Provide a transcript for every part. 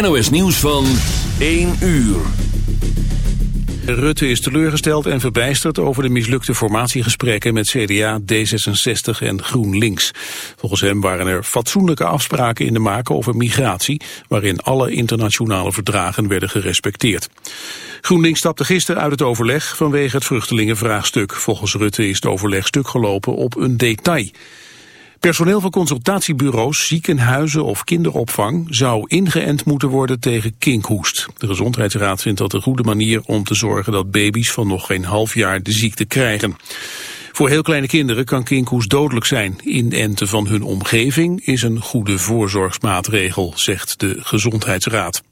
NOS nieuws van 1 uur. Rutte is teleurgesteld en verbijsterd over de mislukte formatiegesprekken met CDA, D66 en GroenLinks. Volgens hem waren er fatsoenlijke afspraken in de maak over migratie, waarin alle internationale verdragen werden gerespecteerd. GroenLinks stapte gisteren uit het overleg vanwege het vruchtelingenvraagstuk. Volgens Rutte is het overleg stuk gelopen op een detail. Personeel van consultatiebureaus, ziekenhuizen of kinderopvang zou ingeënt moeten worden tegen kinkhoest. De Gezondheidsraad vindt dat een goede manier om te zorgen dat baby's van nog geen half jaar de ziekte krijgen. Voor heel kleine kinderen kan kinkhoest dodelijk zijn. Inenten van hun omgeving is een goede voorzorgsmaatregel, zegt de Gezondheidsraad.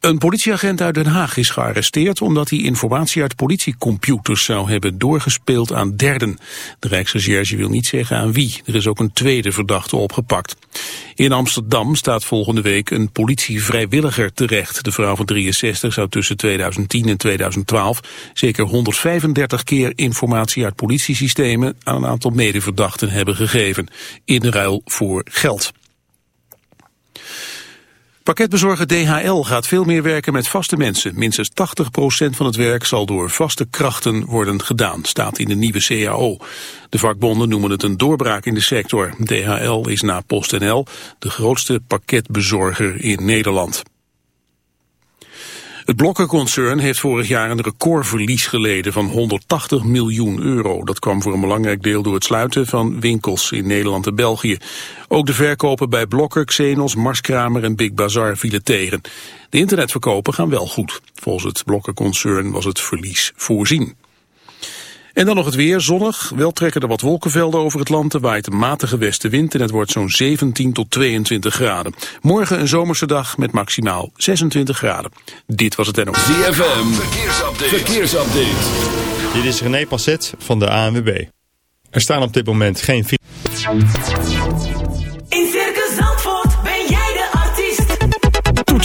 Een politieagent uit Den Haag is gearresteerd omdat hij informatie uit politiecomputers zou hebben doorgespeeld aan derden. De Rijksrecherche wil niet zeggen aan wie. Er is ook een tweede verdachte opgepakt. In Amsterdam staat volgende week een politievrijwilliger terecht. De vrouw van 63 zou tussen 2010 en 2012 zeker 135 keer informatie uit politiesystemen aan een aantal medeverdachten hebben gegeven. In ruil voor geld. Pakketbezorger DHL gaat veel meer werken met vaste mensen. Minstens 80% van het werk zal door vaste krachten worden gedaan, staat in de nieuwe CAO. De vakbonden noemen het een doorbraak in de sector. DHL is na PostNL de grootste pakketbezorger in Nederland. Het blokkenconcern heeft vorig jaar een recordverlies geleden van 180 miljoen euro. Dat kwam voor een belangrijk deel door het sluiten van winkels in Nederland en België. Ook de verkopen bij Blokker, Xenos, Marskramer en Big Bazaar vielen tegen. De internetverkopen gaan wel goed. Volgens het blokkenconcern was het verlies voorzien. En dan nog het weer, zonnig. Wel trekken er wat wolkenvelden over het land. Er waait een matige westenwind en het wordt zo'n 17 tot 22 graden. Morgen een zomerse dag met maximaal 26 graden. Dit was het NOS. ZFM, verkeersupdate. verkeersupdate. Dit is René Passet van de ANWB. Er staan op dit moment geen...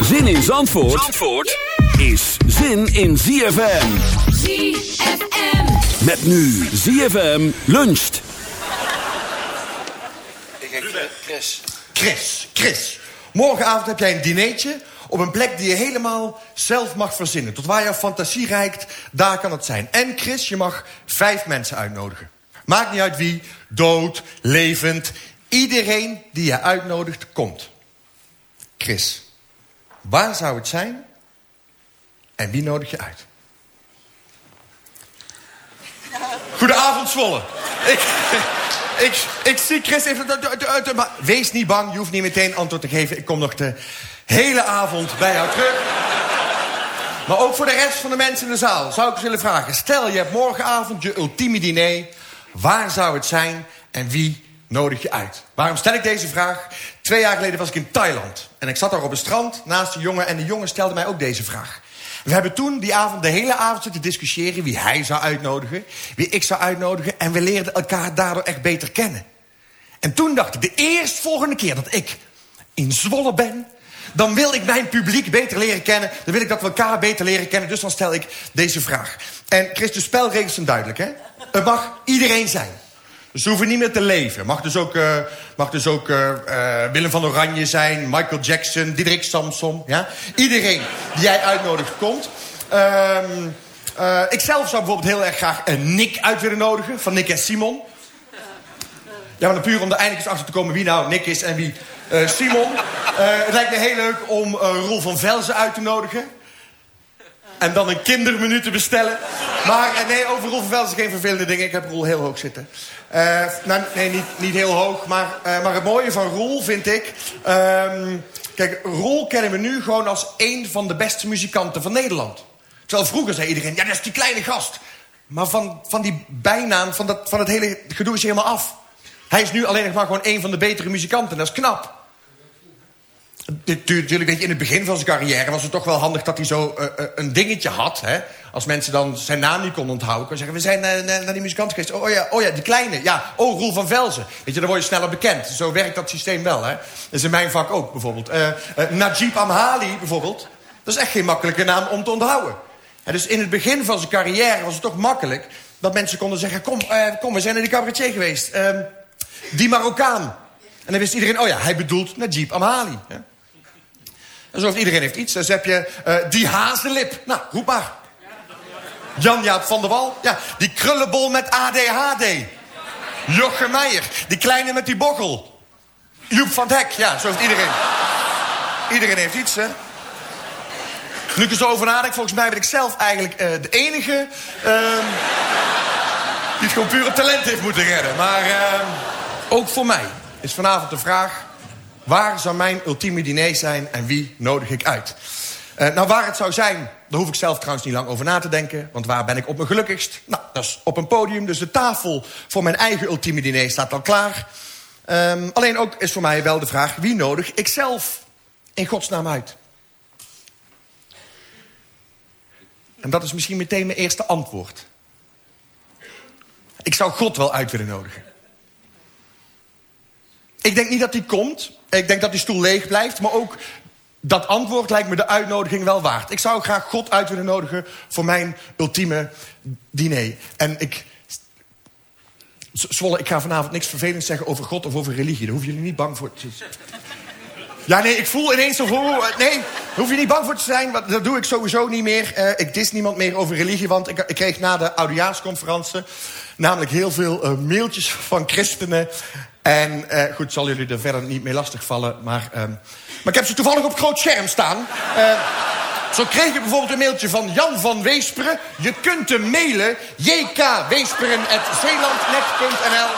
Zin in Zandvoort, Zandvoort is zin in ZFM. ZFM. Met nu ZFM luncht. Chris. Chris, Chris. Morgenavond heb jij een dinertje op een plek die je helemaal zelf mag verzinnen. Tot waar jouw fantasie reikt, daar kan het zijn. En Chris, je mag vijf mensen uitnodigen. Maakt niet uit wie, dood, levend. Iedereen die je uitnodigt, komt. Chris, waar zou het zijn en wie nodig je uit? Goedenavond, Zwolle. Ik, ik, ik zie Chris even... Maar wees niet bang, je hoeft niet meteen antwoord te geven. Ik kom nog de hele avond bij jou terug. Maar ook voor de rest van de mensen in de zaal zou ik willen vragen. Stel, je hebt morgenavond je ultieme diner. Waar zou het zijn en wie nodig je uit? Waarom stel ik deze vraag? Twee jaar geleden was ik in Thailand. En ik zat daar op een strand naast een jongen... en de jongen stelde mij ook deze vraag. We hebben toen die avond, de hele avond zitten discussiëren... wie hij zou uitnodigen, wie ik zou uitnodigen... en we leerden elkaar daardoor echt beter kennen. En toen dacht ik, de eerstvolgende keer dat ik in Zwolle ben... dan wil ik mijn publiek beter leren kennen. Dan wil ik dat we elkaar beter leren kennen. Dus dan stel ik deze vraag. En Chris, de spelregels zijn duidelijk, hè? Het mag iedereen zijn. Ze hoeven niet meer te leven. Mag dus ook, mag dus ook uh, uh, Willem van Oranje zijn, Michael Jackson, Diederik Samson. Ja? Iedereen die jij uitnodigt komt. Um, ik zelf zou bijvoorbeeld heel erg graag een Nick uit willen nodigen, van Nick en Simon. Ja, maar puur om er eindelijk eens achter te komen wie nou Nick is en wie Simon. het lijkt me heel leuk om Roel van Velzen uit te nodigen. En dan een kindermenu te bestellen. Maar nee, over Roel geen vervelende dingen. Ik heb Roel heel hoog zitten. Uh, nou, nee, niet, niet heel hoog. Maar, uh, maar het mooie van Roel vind ik... Um, kijk, Roel kennen we nu gewoon als een van de beste muzikanten van Nederland. Terwijl vroeger zei iedereen, ja, dat is die kleine gast. Maar van, van die bijnaam, van, dat, van het hele gedoe is helemaal af. Hij is nu alleen nog maar gewoon een van de betere muzikanten. Dat is knap. Natuurlijk, weet in het begin van zijn carrière was het toch wel handig dat hij zo uh, uh, een dingetje had. Hè? Als mensen dan zijn naam niet konden onthouden. Kunnen zeggen, we zijn uh, naar die muzikant geweest. Oh, ja, oh ja, die kleine. Ja, oh, Roel van Velzen. Weet je, dan word je sneller bekend. Zo werkt dat systeem wel, hè. Dat is in mijn vak ook, bijvoorbeeld. Najib Amhali, bijvoorbeeld. Dat is echt geen makkelijke naam om te onthouden. En dus in het begin van zijn carrière was het toch makkelijk... dat mensen konden zeggen, kom, kom we zijn naar die cabaretier geweest. Ehm, die Marokkaan. En dan wist iedereen, oh ja, hij bedoelt Najib Amhali. Ja? Heeft iedereen heeft iets. Dus heb je uh, die hazenlip. Nou, roep maar. Jan-Jaap van der Wal. Ja, die krullenbol met ADHD. Jochem Meijer. Die kleine met die bochel. Joep van het Hek. Ja, zo heeft iedereen. Iedereen heeft iets, hè. Nu ik er zo over nadenk, volgens mij ben ik zelf eigenlijk uh, de enige... Uh, die het gewoon puur talent heeft moeten redden. Maar uh, ook voor mij is vanavond de vraag... Waar zou mijn ultieme diner zijn en wie nodig ik uit? Uh, nou, waar het zou zijn, daar hoef ik zelf trouwens niet lang over na te denken. Want waar ben ik op mijn gelukkigst? Nou, dat is op een podium. Dus de tafel voor mijn eigen ultieme diner staat al klaar. Um, alleen ook is voor mij wel de vraag... wie nodig ik zelf in godsnaam uit? En dat is misschien meteen mijn eerste antwoord. Ik zou God wel uit willen nodigen. Ik denk niet dat die komt. Ik denk dat die stoel leeg blijft. Maar ook dat antwoord lijkt me de uitnodiging wel waard. Ik zou graag God uit willen nodigen voor mijn ultieme diner. En ik... Zwolle, ik ga vanavond niks vervelends zeggen over God of over religie. Daar hoeven jullie niet bang voor te Ja, nee, ik voel ineens zo... Nee, daar hoef je niet bang voor te zijn. Want dat doe ik sowieso niet meer. Uh, ik dis niemand meer over religie. Want ik, kreeg na de oudejaarsconferentie... namelijk heel veel uh, mailtjes van christenen... En uh, goed, zal jullie er verder niet mee lastigvallen. Maar, uh, maar ik heb ze toevallig op groot scherm staan. Uh, zo kreeg ik bijvoorbeeld een mailtje van Jan van Weesperen. Je kunt hem mailen. jkweesperen.zeelandnet.nl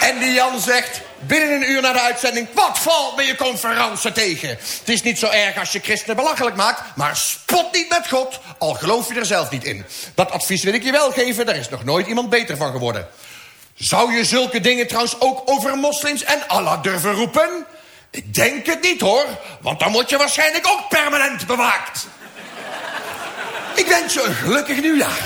En die Jan zegt... Binnen een uur na de uitzending, wat valt me je conferentie tegen? Het is niet zo erg als je christenen belachelijk maakt... maar spot niet met God, al geloof je er zelf niet in. Dat advies wil ik je wel geven, daar is nog nooit iemand beter van geworden. Zou je zulke dingen trouwens ook over moslims en Allah durven roepen? Ik denk het niet hoor, want dan word je waarschijnlijk ook permanent bewaakt. Ik wens je een gelukkig nieuwjaar.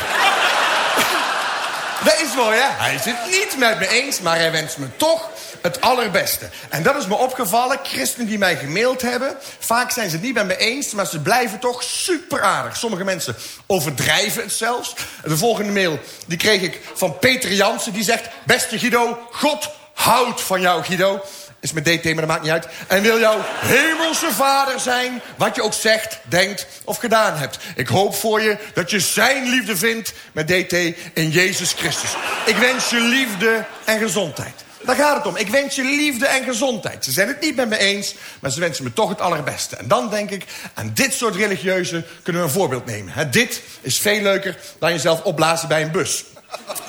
Is mooi, hè? Hij is het niet met me eens, maar hij wenst me toch het allerbeste. En dat is me opgevallen. Christenen die mij gemaild hebben... vaak zijn ze niet met me eens, maar ze blijven toch super aardig. Sommige mensen overdrijven het zelfs. De volgende mail die kreeg ik van Peter Jansen. Die zegt, beste Guido, God houdt van jou, Guido. Is met DT, maar dat maakt niet uit. En wil jouw hemelse vader zijn, wat je ook zegt, denkt of gedaan hebt. Ik hoop voor je dat je zijn liefde vindt met DT in Jezus Christus. Ik wens je liefde en gezondheid. Daar gaat het om. Ik wens je liefde en gezondheid. Ze zijn het niet met me eens, maar ze wensen me toch het allerbeste. En dan denk ik, aan dit soort religieuzen kunnen we een voorbeeld nemen. Dit is veel leuker dan jezelf opblazen bij een bus.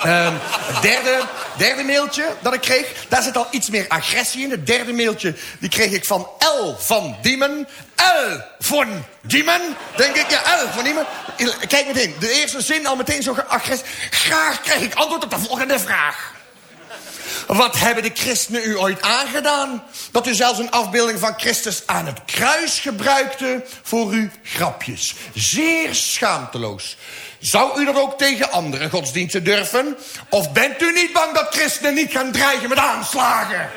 Um, het derde, derde mailtje dat ik kreeg, daar zit al iets meer agressie in. Het derde mailtje die kreeg ik van L van Diemen. L van Diemen, denk ik. Ja, L van Diemen. Kijk meteen, de eerste zin al meteen zo agressie. Graag krijg ik antwoord op de volgende vraag. Wat hebben de christenen u ooit aangedaan? Dat u zelfs een afbeelding van Christus aan het kruis gebruikte voor uw grapjes. Zeer schaamteloos. Zou u dat ook tegen andere godsdiensten durven? Of bent u niet bang dat christenen niet gaan dreigen met aanslagen?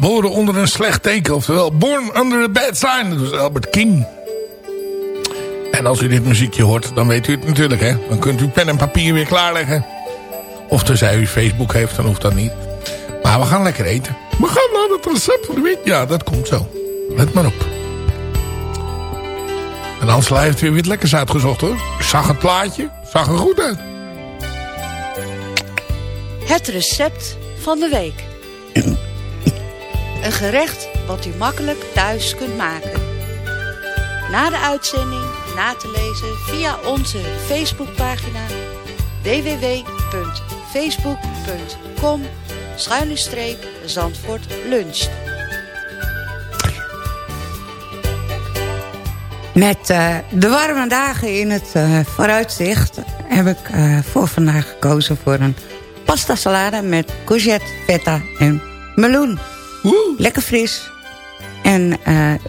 Geboren onder een slecht teken. Oftewel, Born Under a Bad Sign. Dat was Albert King. En als u dit muziekje hoort, dan weet u het natuurlijk. Hè? Dan kunt u pen en papier weer klaarleggen. Of tenzij u Facebook heeft, dan hoeft dat niet. Maar we gaan lekker eten. We gaan naar het recept van de week. Ja, dat komt zo. Let maar op. En Ansela heeft weer wat lekkers uitgezocht hoor. Ik zag het plaatje. Zag er goed uit. Het recept van de week. Een gerecht wat u makkelijk thuis kunt maken. Na de uitzending na te lezen via onze Facebookpagina www.facebook.com Zandvoort luncht. Met eh, de warme dagen in het eh, vooruitzicht heb ik eh, voor vandaag gekozen voor een pasta salade met courgette, feta en meloen. Lekker fris. En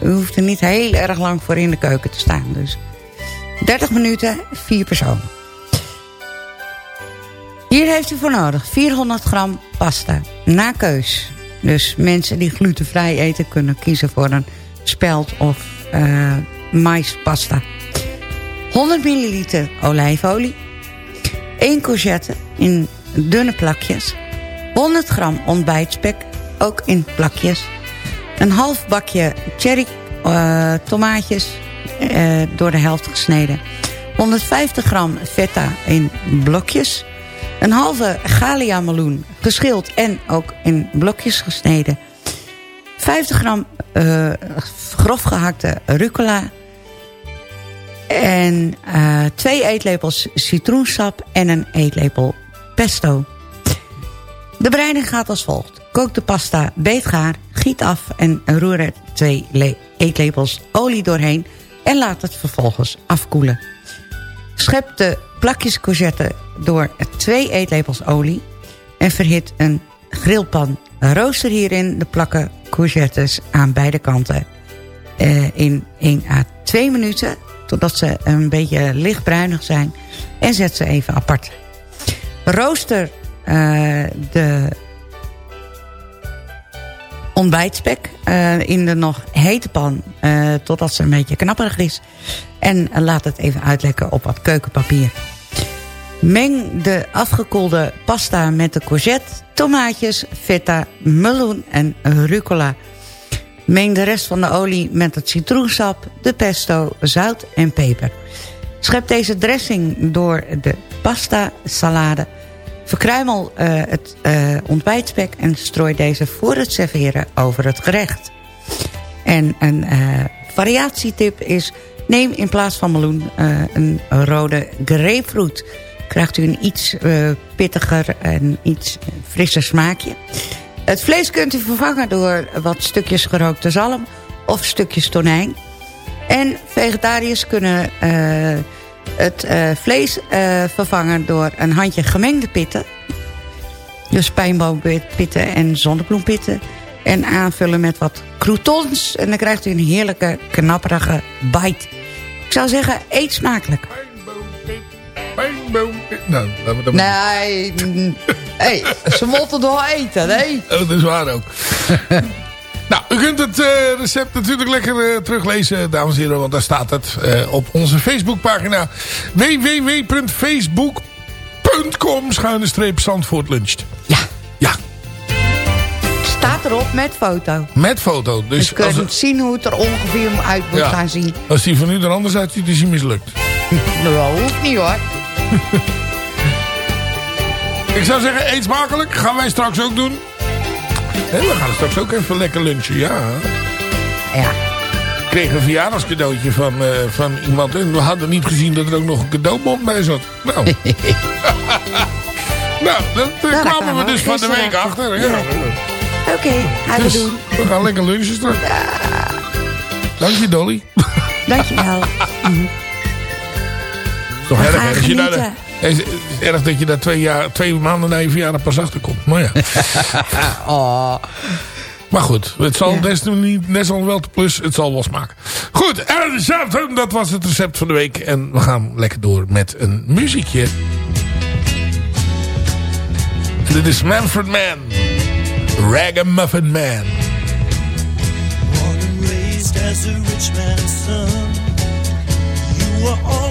u hoeft er niet heel erg lang voor in de keuken te staan. Dus 30 minuten, 4 personen. Hier heeft u voor nodig 400 gram pasta, na keus. Dus mensen die glutenvrij eten kunnen kiezen voor een spelt of uh, maispasta. 100 milliliter olijfolie. 1 courgette in dunne plakjes. 100 gram ontbijtspek, ook in plakjes. Een half bakje cherry uh, tomaatjes uh, door de helft gesneden. 150 gram feta in blokjes. Een halve galia meloen geschild en ook in blokjes gesneden. 50 gram uh, grof gehakte rucola. En twee eetlepels citroensap en een eetlepel pesto. De bereiding gaat als volgt. Kook de pasta beetgaar, giet af en roer er twee eetlepels olie doorheen... en laat het vervolgens afkoelen. Schep de plakjes courgette door twee eetlepels olie... en verhit een grillpan. Rooster hierin de plakken courgettes aan beide kanten uh, in 1 à 2 minuten... totdat ze een beetje lichtbruinig zijn en zet ze even apart. Rooster uh, de ontbijtspek uh, in de nog hete pan... Uh, totdat ze een beetje knapperig is. En laat het even uitlekken op wat keukenpapier. Meng de afgekoelde pasta met de courgette, tomaatjes, feta, meloen en rucola. Meng de rest van de olie met het citroensap, de pesto, zout en peper. Schep deze dressing door de pasta salade Verkruimel uh, het uh, ontbijtspek en strooi deze voor het serveren over het gerecht. En een uh, variatietip is... neem in plaats van meloen een rode grapefruit. Krijgt u een iets pittiger en iets frisser smaakje. Het vlees kunt u vervangen door wat stukjes gerookte zalm of stukjes tonijn. En vegetariërs kunnen het uh, vlees uh, vervangen door een handje gemengde pitten. Dus pijnboompitten en zonnebloempitten. En aanvullen met wat croutons. En dan krijgt u een heerlijke, knapperige bite. Ik zou zeggen, eet smakelijk. Nou, dat nee, hey, ze moeten nog eten, nee? Oh, dat is waar ook. Nou, u kunt het uh, recept natuurlijk lekker uh, teruglezen, dames en heren. Want daar staat het uh, op onze Facebookpagina. www.facebook.com schuine streep. Ja. Ja. Staat erop met foto. Met foto. Dus je kunt het... zien hoe het er ongeveer uit moet ja. gaan zien. Als die van u er anders uitziet, is hij mislukt. nou, hoeft niet hoor. Ik zou zeggen, eet smakelijk. Gaan wij straks ook doen. We gaan straks ook even lekker lunchen, ja. Ja. Ik kreeg een verjaardagscadeautje van, uh, van iemand. En we hadden niet gezien dat er ook nog een cadeaubon bij zat. Nou, nou dat nou, kwamen we dus van de week achter. Ja. ja. Oké, okay, gaan dus, we doen. We gaan lekker lunchen straks. Ja. Dank je, Dolly. Dank je wel. toch erg, als je naar de... Het is erg dat je daar twee, jaar, maanden na je verjaardag pas achter komt. Maar ja. oh. Maar goed, het zal ja. desal wel te plus, het zal wel smaken. Goed, en dat was het recept van de week. En we gaan lekker door met een muziekje. Dit is Manfred Man. Ragamuffin Man. Born and as a rich man's son. You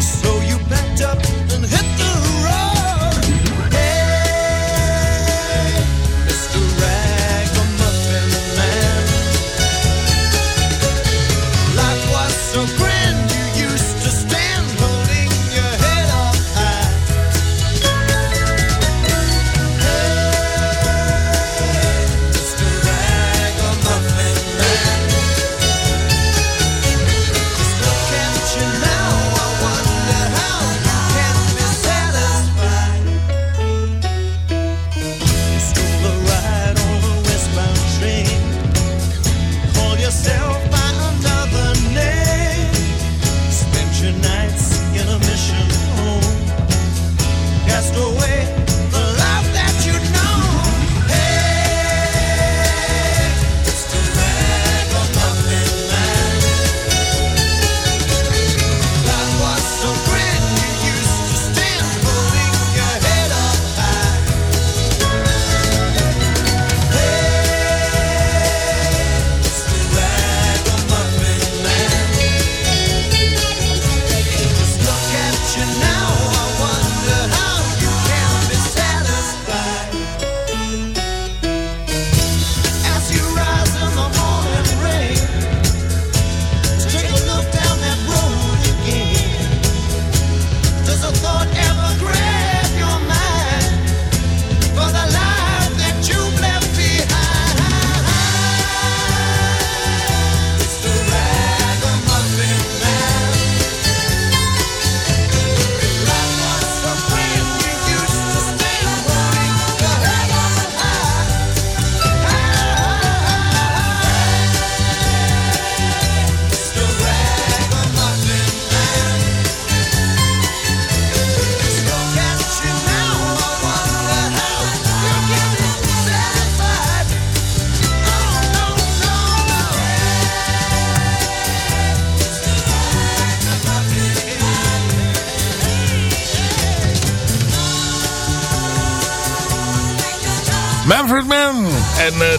So you packed up and hit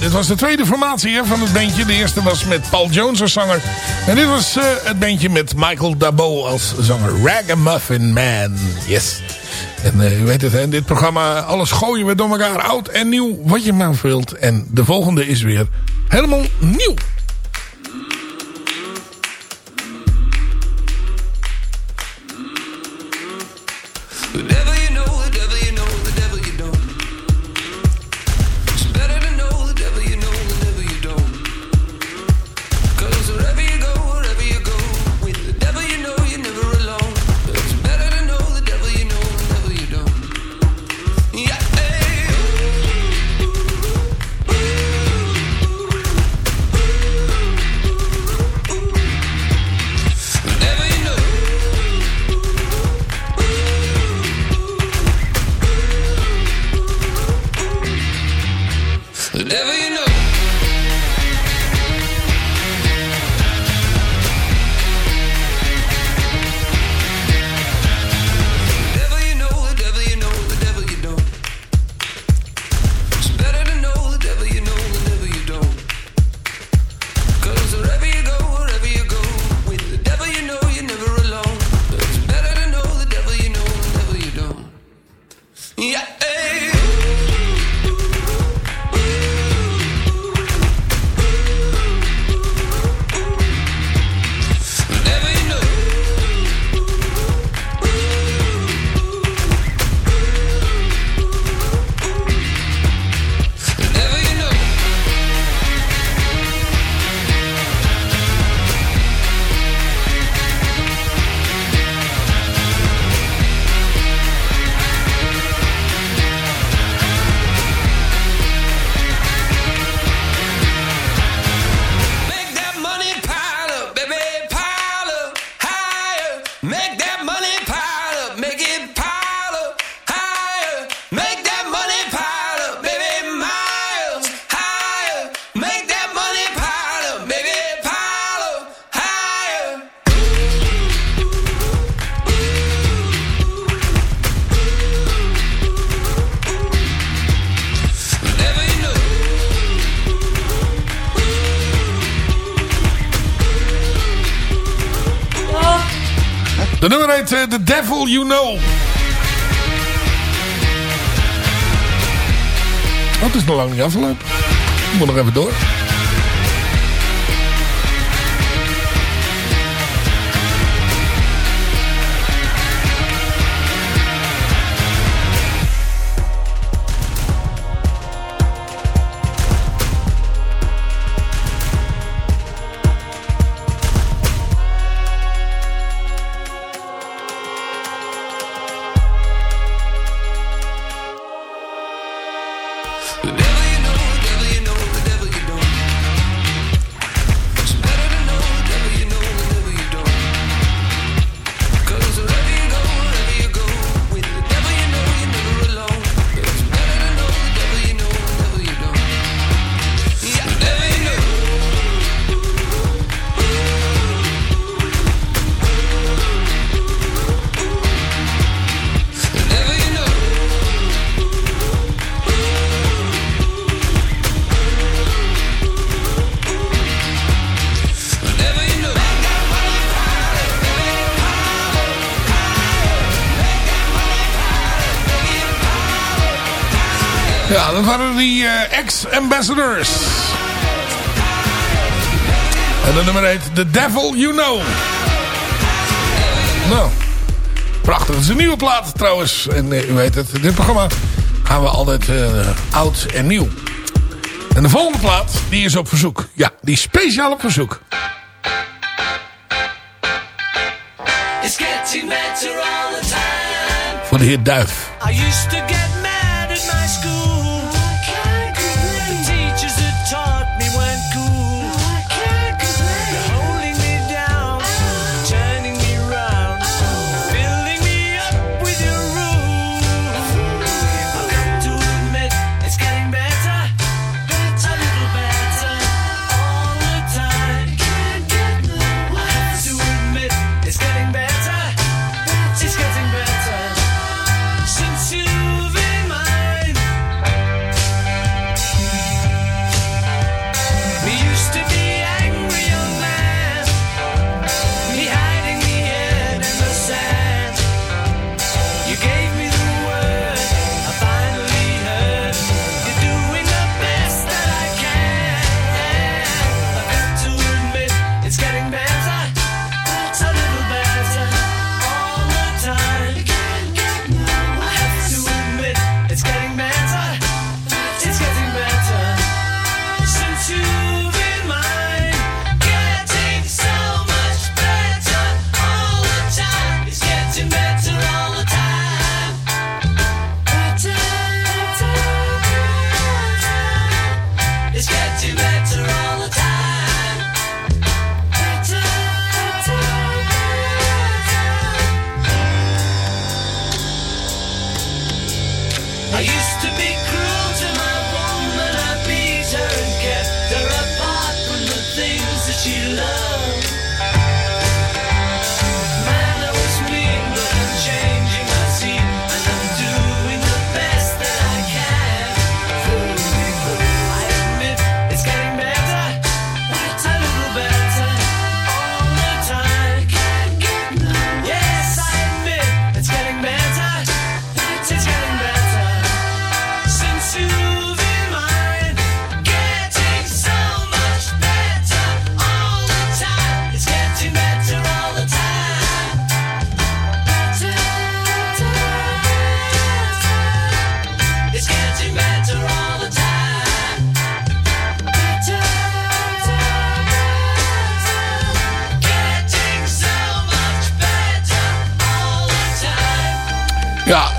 dit was de tweede formatie hè, van het bandje. De eerste was met Paul Jones als zanger. En dit was eh, het bandje met Michael Dabo als zanger. Ragamuffin Man. Yes. En uh, u weet het, dit programma, alles gooien we door elkaar. Oud en nieuw, wat je maar wilt. En de volgende is weer helemaal nieuw. De nummer heet eh, The Devil You Know. Oh, het is nog lang niet afgelopen. Ik moet nog even door. Ja, dat waren die eh, ex-ambassadors. En de nummer heet The Devil You Know. Nou, prachtig. Het is een nieuwe plaat trouwens. En eh, u weet het, in dit programma gaan we altijd eh, oud en nieuw. En de volgende plaat, die is op verzoek. Ja, die is speciaal op verzoek. It's getting better all the time. Voor de heer Duif. I used to get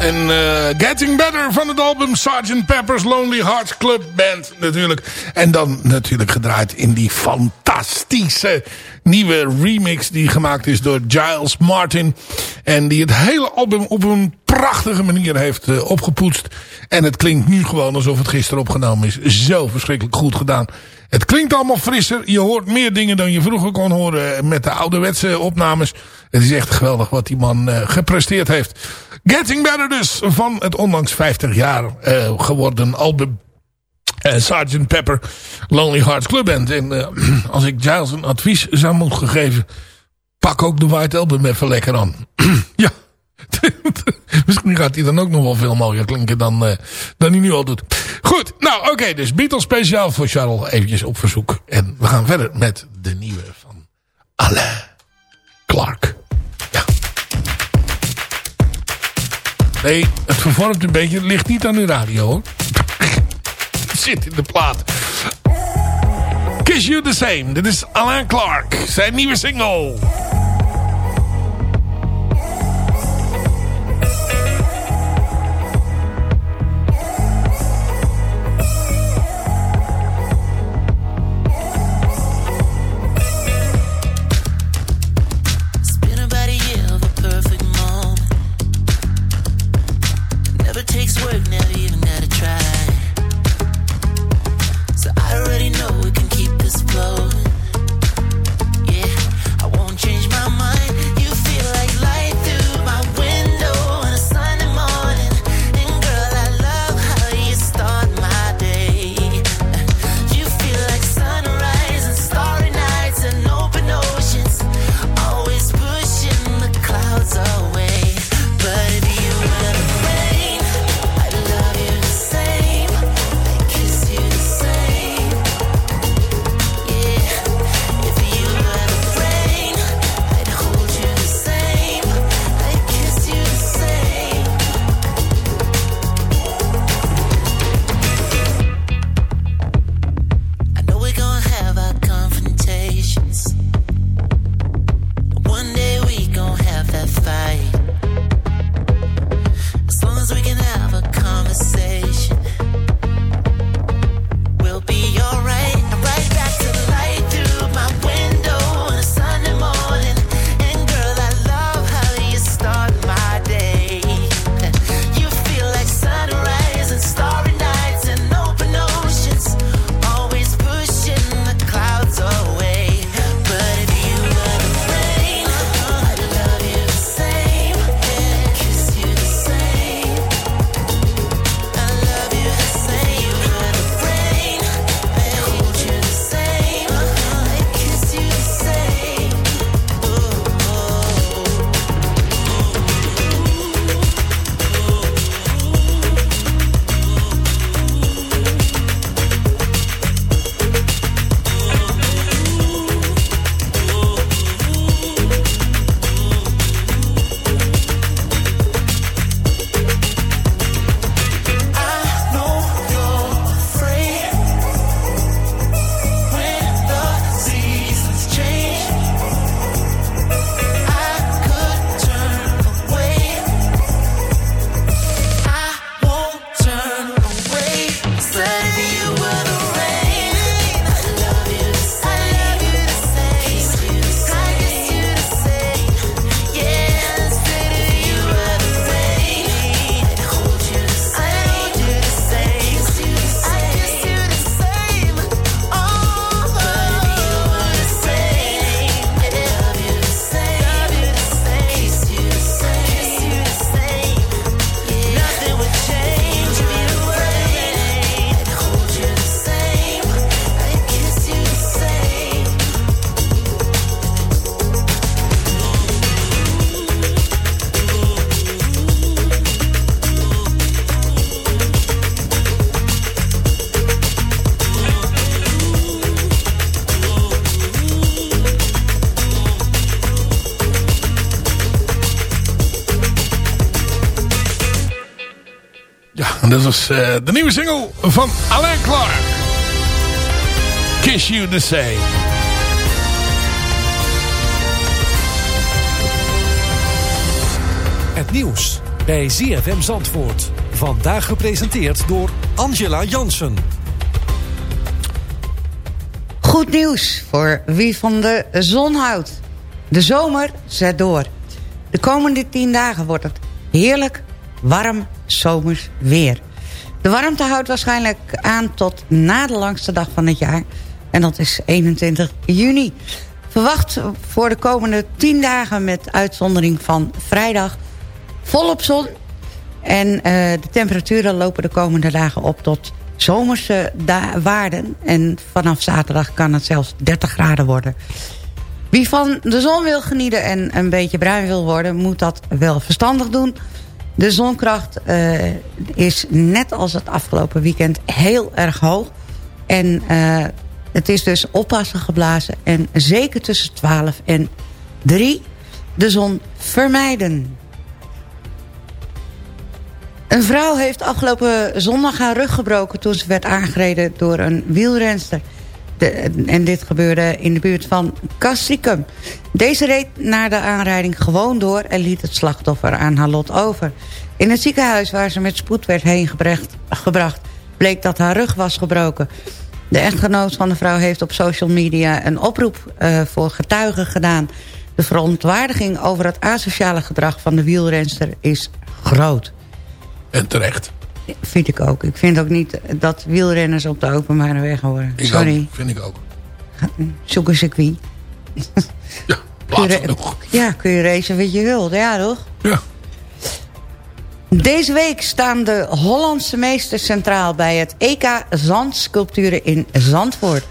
en eh, Getting Better van het album Sgt. Pepper's Lonely Hearts Club Band natuurlijk. En dan natuurlijk gedraaid in die fantastische nieuwe remix die gemaakt is door Giles Martin. En die het hele album op een prachtige manier heeft eh, opgepoetst. En het klinkt nu gewoon alsof het gisteren opgenomen is. Zo verschrikkelijk goed gedaan. Het klinkt allemaal frisser. Je hoort meer dingen dan je vroeger kon horen met de ouderwetse opnames. Het is echt geweldig wat die man eh, gepresteerd heeft. Getting Better dus van het onlangs 50 jaar eh, geworden album eh Sgt. Pepper Lonely Hearts Club Band. En eh, als ik Giles een advies zou moeten geven... pak ook de White Album even lekker aan. ja. Gaat hij dan ook nog wel veel mooier klinken dan, eh, dan hij nu al doet. Goed, nou oké, dus Beatles speciaal voor Charles eventjes op verzoek. En we gaan verder met de nieuwe van Alain Clark. Ja. Nee, het vervormt een beetje. Het ligt niet aan uw radio hoor. Het zit in de plaat. Kiss You The Same. Dit is Alain Clark. Zijn nieuwe single. Dat was eh, de nieuwe single van Alain Clark. Kiss You The Same. Het nieuws bij ZFM Zandvoort. Vandaag gepresenteerd door Angela Jansen. Goed nieuws voor wie van de zon houdt. De zomer zet door. De komende tien dagen wordt het heerlijk warm zomers weer. De warmte houdt waarschijnlijk aan tot na de langste dag van het jaar. En dat is 21 juni. Verwacht voor de komende 10 dagen met uitzondering van vrijdag volop zon. En eh, de temperaturen lopen de komende dagen op tot zomerse waarden. En vanaf zaterdag kan het zelfs 30 graden worden. Wie van de zon wil genieten en een beetje bruin wil worden... moet dat wel verstandig doen. De zonkracht eh, is net als het afgelopen weekend heel erg hoog. En eh, het is dus oppassen geblazen. En zeker tussen 12 en 3 de zon vermijden. Een vrouw heeft afgelopen zondag haar rug gebroken... toen ze werd aangereden door een wielrenster. En dit gebeurde in de buurt van Castricum. Deze reed na de aanrijding gewoon door... en liet het slachtoffer aan haar lot over. In het ziekenhuis waar ze met spoed werd heen gebracht, bleek dat haar rug was gebroken. De echtgenoot van de vrouw heeft op social media... een oproep uh, voor getuigen gedaan. De verontwaardiging over het asociale gedrag van de wielrenster is groot. En terecht. Vind ik ook. Ik vind ook niet dat wielrenners op de openbare weg horen. Ik Sorry. Ook, vind ik ook. Zoek een circuit. Ja, plaats genoeg. Ja, kun je racen wat je wilt. Ja, toch? Ja. Deze week staan de Hollandse meesters centraal bij het EK Zandsculpturen in Zandvoort.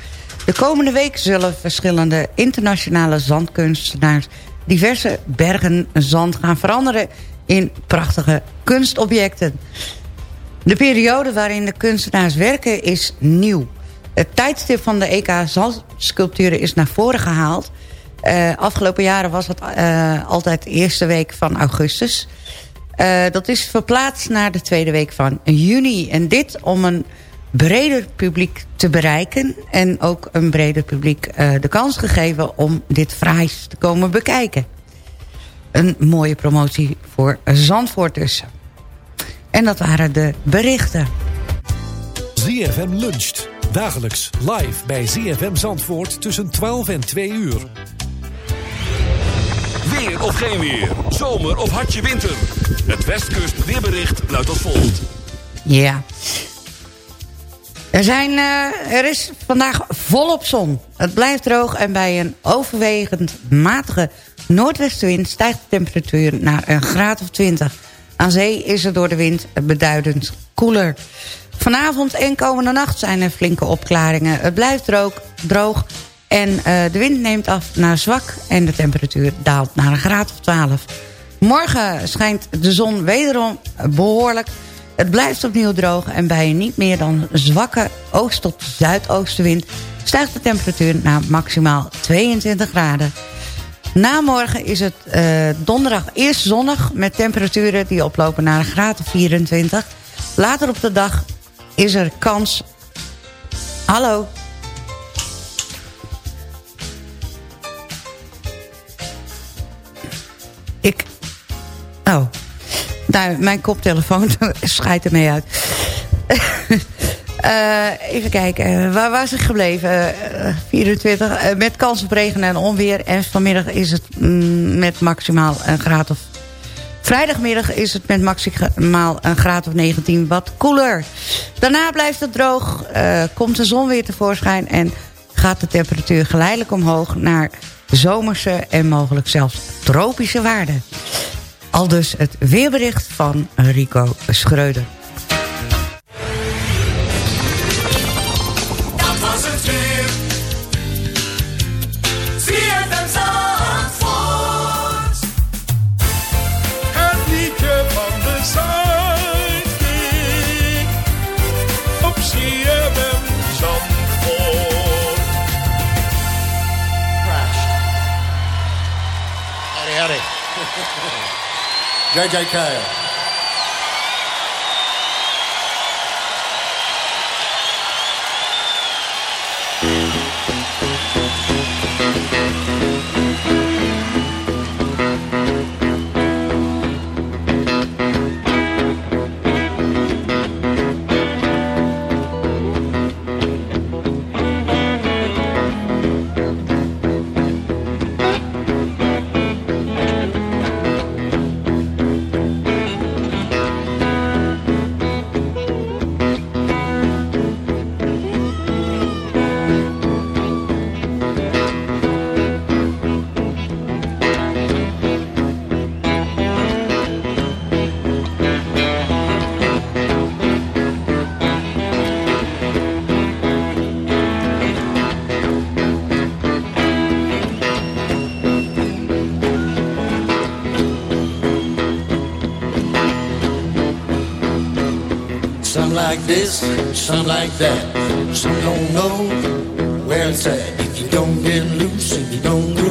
De komende week zullen verschillende internationale zandkunstenaars... diverse bergen zand gaan veranderen in prachtige kunstobjecten. De periode waarin de kunstenaars werken is nieuw. Het tijdstip van de EK Zandsculpturen is naar voren gehaald. Uh, afgelopen jaren was het uh, altijd de eerste week van augustus. Uh, dat is verplaatst naar de tweede week van juni. En dit om een breder publiek te bereiken... en ook een breder publiek de kans gegeven om dit fraais te komen bekijken. Een mooie promotie voor Zandvoort. En dat waren de berichten. ZFM luncht. Dagelijks live bij ZFM Zandvoort tussen 12 en 2 uur. Weer of geen weer. Zomer of hartje winter. Het Westkust weerbericht luidt als volgt. Ja. Er, zijn, uh, er is vandaag volop zon. Het blijft droog en bij een overwegend matige noordwestenwind... stijgt de temperatuur naar een graad of 20. Aan zee is het door de wind beduidend koeler. Vanavond en komende nacht zijn er flinke opklaringen. Het blijft droog, droog en uh, de wind neemt af naar zwak... en de temperatuur daalt naar een graad of 12. Morgen schijnt de zon wederom behoorlijk... Het blijft opnieuw droog en bij een niet meer dan zwakke oost- tot zuidoostenwind... stijgt de temperatuur naar maximaal 22 graden. Na morgen is het uh, donderdag eerst zonnig met temperaturen die oplopen naar een graad of 24. Later op de dag is er kans... Hallo? Ik... Oh... Nou, mijn koptelefoon scheidt ermee uit. uh, even kijken, waar was ik gebleven? Uh, 24, uh, met kans op regen en onweer. En vanmiddag is het mm, met maximaal een graad of... Vrijdagmiddag is het met maximaal een graad of 19 wat koeler. Daarna blijft het droog, komt de zon weer tevoorschijn... en gaat de temperatuur geleidelijk omhoog naar zomerse en mogelijk zelfs tropische waarden. Al dus het weerbericht van Rico Schreuder. JJ Cale. This, some like that. Some don't know where it's at. If you don't get loose, if you don't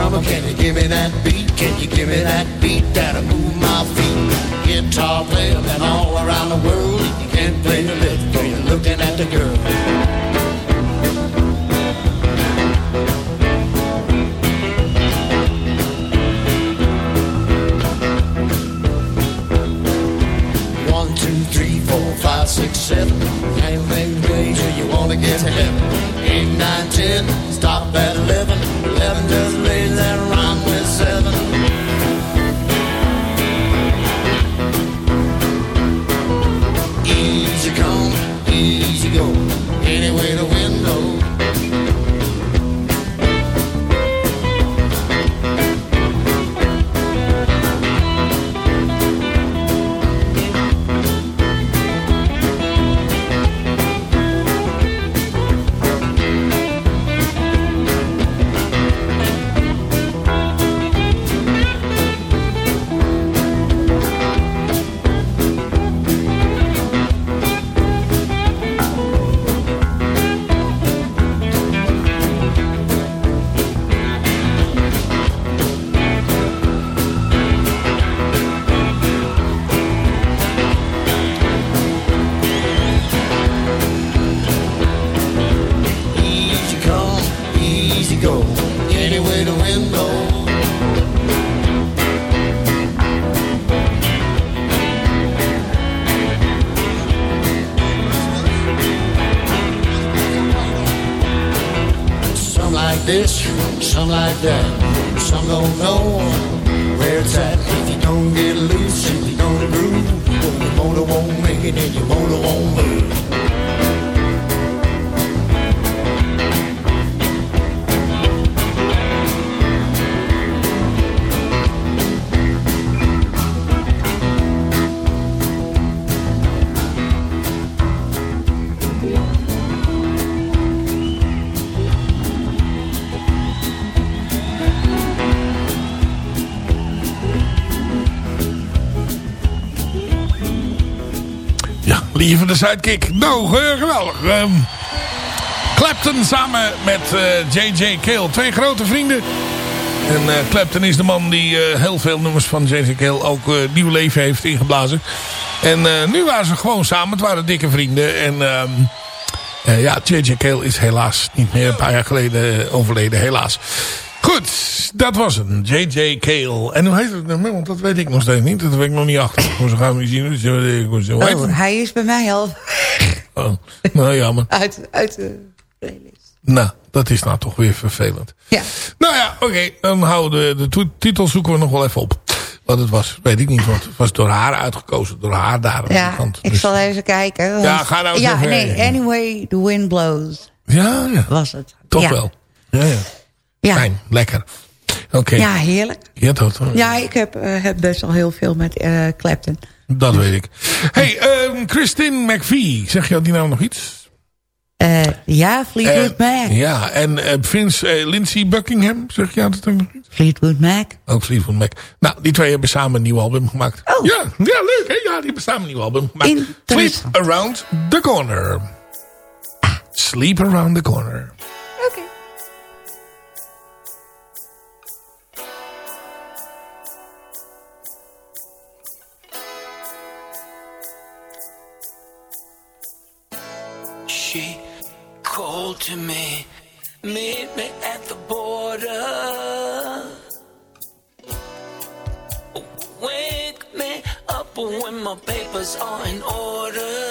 drama, can you give me that beat? Can you give me that beat that'll move my feet? Guitar player, been all around the world. If you can't play the lift, you're looking at the girl. Go. Any way the wind blows. Some like this, some like that. Some don't know where it's at. If you don't get loose, if you don't groove, your motor won't make it and your motor won't move. Lieve van de Sidekick. Nou, eh, geweldig. Ehm, Clapton samen met eh, J.J. Cale. Twee grote vrienden. En eh, Clapton is de man die eh, heel veel nummers van J.J. Cale ook eh, nieuw leven heeft ingeblazen. En eh, nu waren ze gewoon samen. Het waren dikke vrienden. En eh, ja, J.J. Cale is helaas niet meer. Een paar jaar geleden eh, overleden, helaas. Dat was een J.J. Cale. En hoe heet het nummer? Want dat weet ik nog steeds niet. Dat weet ik nog niet achter. Zo gaan we zien. Hoe heet het? Oh, hij is bij mij al Oh, nou jammer. uit, uit de playlist. Nou, dat is nou toch weer vervelend. Ja. Nou ja, oké. dan houden we de titel zoeken we nog wel even op. Wat het was, weet ik niet. Want het was door haar uitgekozen. Door haar daar aan de Ja, kant. ik Dus- zal even kijken. want- Ja, ga nou Ja, nee, heen. Anyway, the wind blows. Ja, ja. Was het. Toch ja. wel. Ja, ja. Ja. Fijn, lekker. Oké. Ja, heerlijk. Ja, dat hoor. Ja, ik heb, eh, heb best wel heel veel met eh Clapton. Dat weet ik. hey, ehm, Christine McVie. Zeg je die nou nog iets? Eh, ja, Fleetwood Mac. Ja, en eh, Vince eh, Lindsay Buckingham. Zeg je dat nog iets? Fleetwood Mac. Ook Fleetwood Mac. Nou, die twee hebben samen een nieuw album gemaakt. Oh. Ja, ja, leuk hè? Ja, die hebben samen een nieuw album gemaakt. Sleep. Around the Corner. Sleep Around the Corner. Meet me at the border. Wake me up when my papers are in order.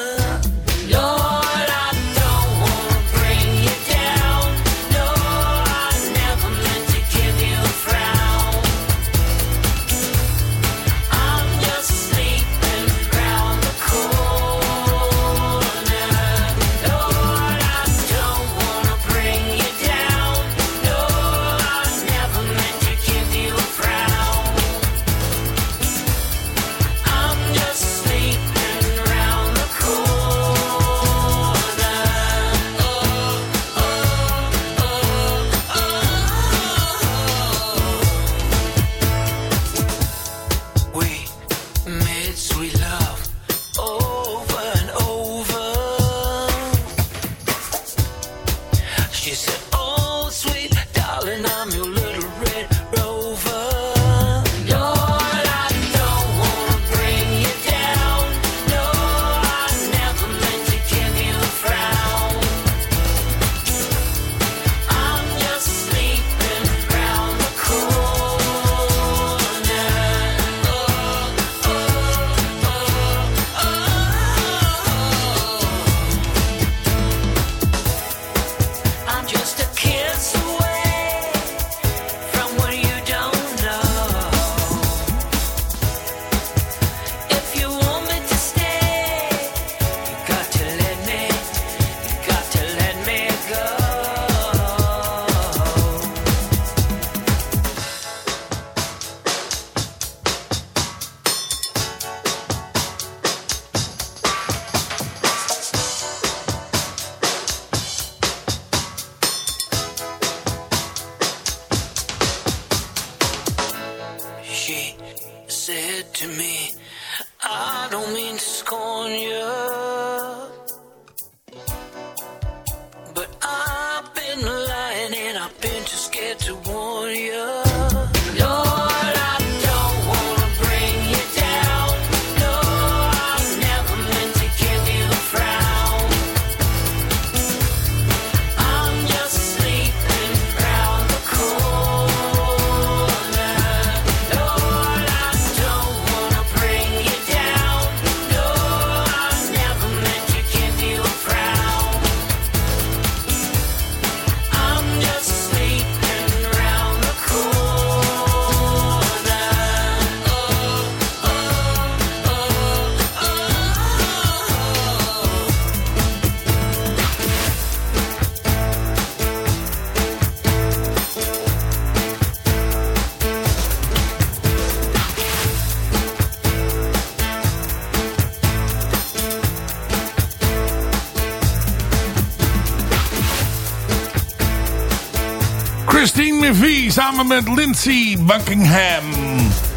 Christine McVie samen met Lindsay Buckingham.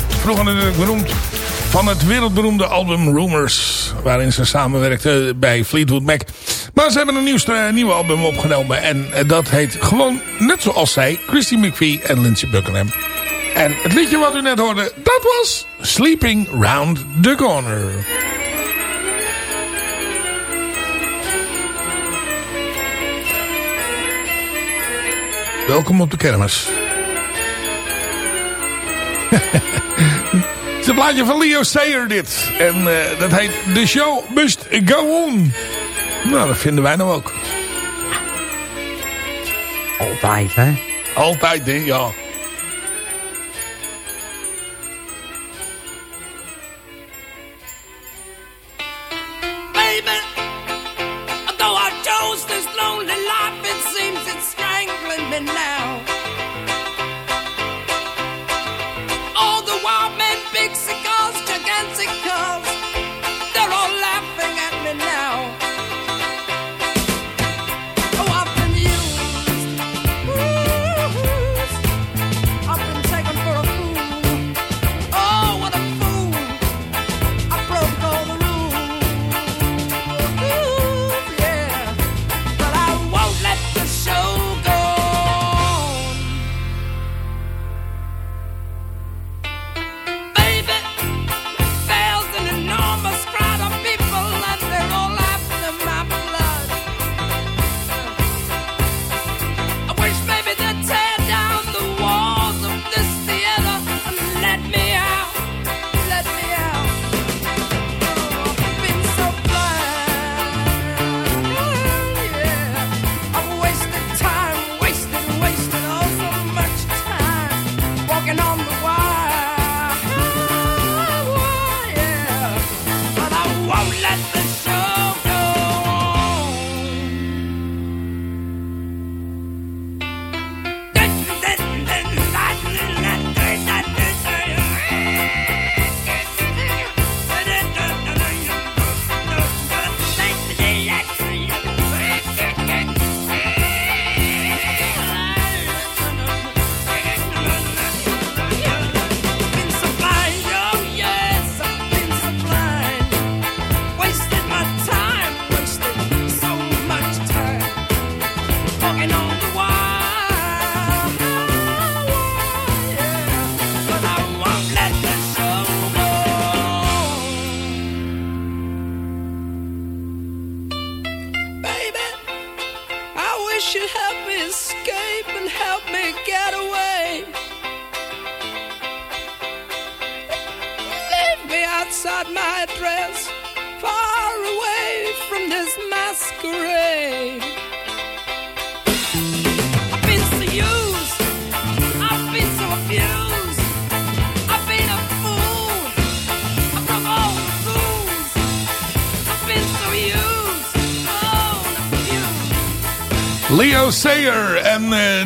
Vroeger natuurlijk beroemd van het wereldberoemde album Rumors. Waarin ze samenwerkte bij Fleetwood Mac. Maar ze hebben een nieuwste, nieuwe album opgenomen. En eh, dat heet gewoon, net zoals zij, Christine McVie en Lindsay Buckingham. En het liedje wat u net hoorde, dat was Sleeping Round the Corner. Welkom op de kermis. Het is een plaatje van Leo Sayer dit. En eh, dat heet The Show Must Go On. Nou, dat vinden wij nou ook. Altijd, hè? Altijd, hè, ja.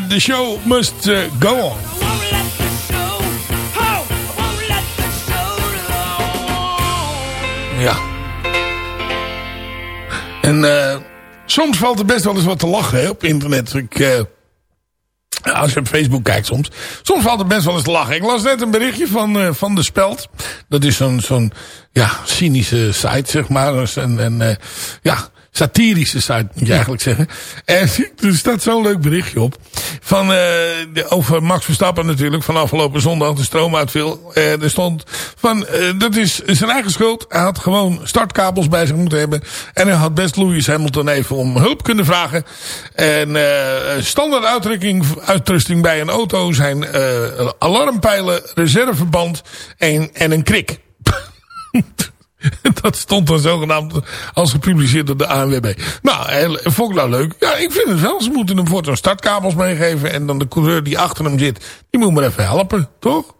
The show must eh, go on. Ja. En eh, soms valt er best wel eens wat te lachen hè, op internet. Ik, eh, als je op Facebook kijkt soms. Soms valt er best wel eens te lachen. Ik las net een berichtje van, eh, van De Speld. Dat is zo'n zo'n ja, cynische site, zeg maar. Dus En, en ja, satirische site moet je eigenlijk zeggen. En er staat zo'n leuk berichtje op. Van, eh, de, over Max Verstappen natuurlijk. Van afgelopen zondag de stroom uitviel. Eh, er stond van, eh, dat is zijn eigen schuld. Hij had gewoon startkabels bij zich moeten hebben. En hij had best Lewis Hamilton even om hulp kunnen vragen. En eh standaard uitrusting, uitrusting bij een auto zijn eh alarmpijlen, reserveband en, en een krik. Dat stond dan zogenaamd als gepubliceerd door de ANWB. Nou, vond ik nou leuk. Ja, ik vind het wel. Ze moeten hem voortaan startkabels meegeven. En dan de coureur die achter hem zit, die moet maar even helpen, toch?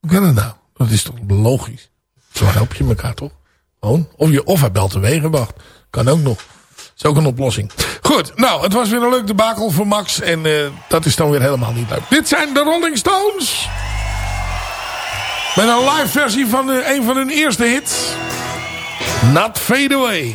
Hoe kan dat nou? Dat is toch logisch? Zo help je elkaar toch? Of, je, of hij belt de wegenwacht. Kan ook nog. is ook een oplossing. Goed, nou, het was weer een leuk debakel voor Max. En eh, dat is dan weer helemaal niet leuk. Dit zijn de Rolling Stones. Met een live versie van eh, een van hun eerste hits. Not Fade Away.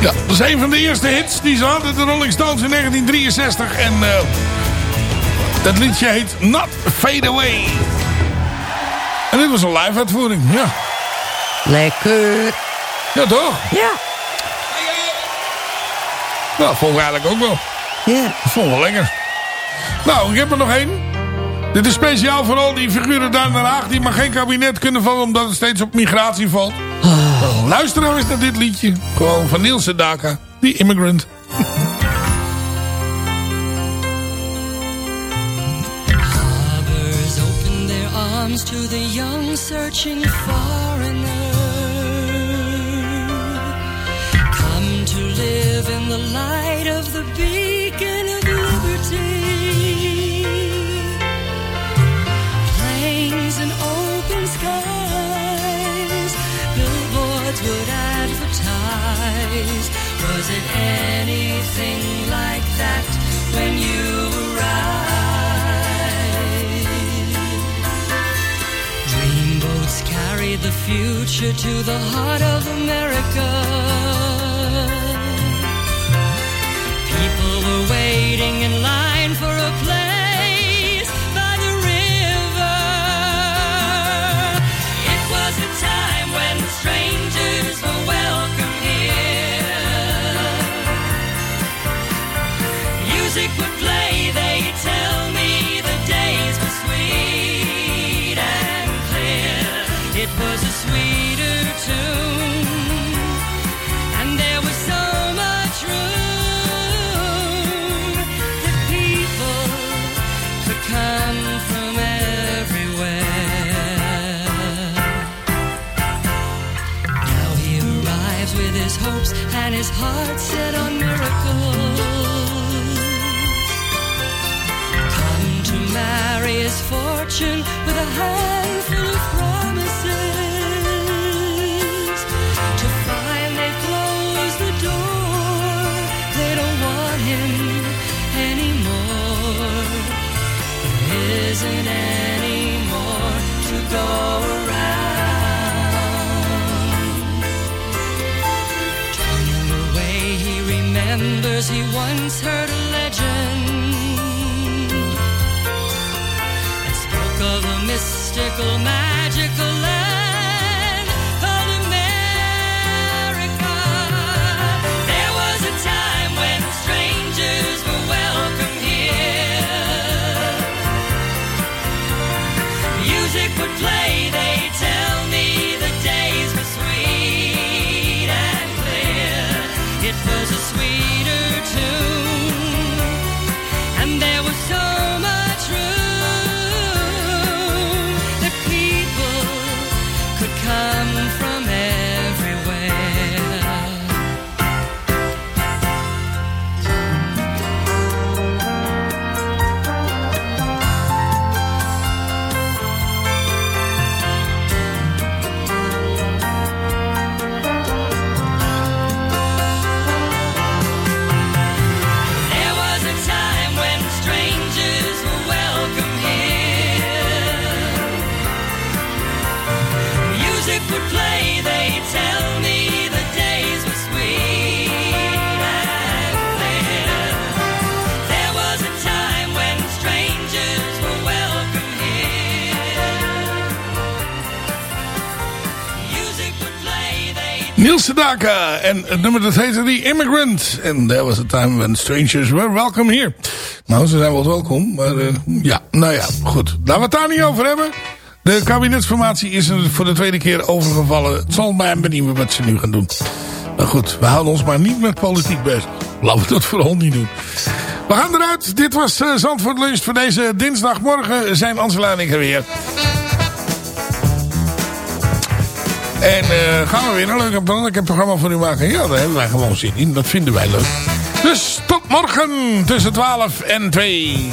Ja, dat is een van de eerste hits die ze hadden. De Rolling Stones in 1963. En eh, dat liedje heet Not Fade Away. En dit was een live uitvoering, ja. Lekker. Ja, toch? Ja. Nou, vond ik eigenlijk ook wel. Ja. Dat vond ik wel lekker. Nou, ik heb er nog één. Dit is speciaal voor al die figuren daar in Den Haag... die maar geen kabinet kunnen vallen omdat het steeds op migratie valt. Luister nou eens naar dit liedje. Gewoon van Niels Sedaka, The Immigrant. Fathers open their arms to the young searching foreigner. Come to live in the light of the beacon of liberty. Plains and open skies. Advertise. Was it anything like that when you arrived? Dreamboats carried the future to the heart of America. People were waiting in line with his hopes and his heart set on miracles. Come to marry his fortune with a handful remembers he once heard a legend and spoke of a mystical, magical Niels Sedaka. En het nummer dat heette The Immigrant. En there was a time when strangers were welcome here. Nou, ze zijn wel welkom. Maar eh, ja, nou ja, goed. Laten we het daar niet over hebben. De kabinetsformatie is er voor de tweede keer overgevallen. Het zal mij benieuwen wat ze nu gaan doen. Maar goed, we houden ons maar niet met politiek bezig. Laten we dat vooral niet doen. We gaan eruit. Dit was eh, Zandvoort Lunch voor deze dinsdagmorgen. Zijn Angela en ik er weer. En eh, gaan we weer een leuk, leuk programma voor u maken. Ja, daar hebben wij gewoon zin in. Dat vinden wij leuk. Dus tot morgen tussen 12 en 2.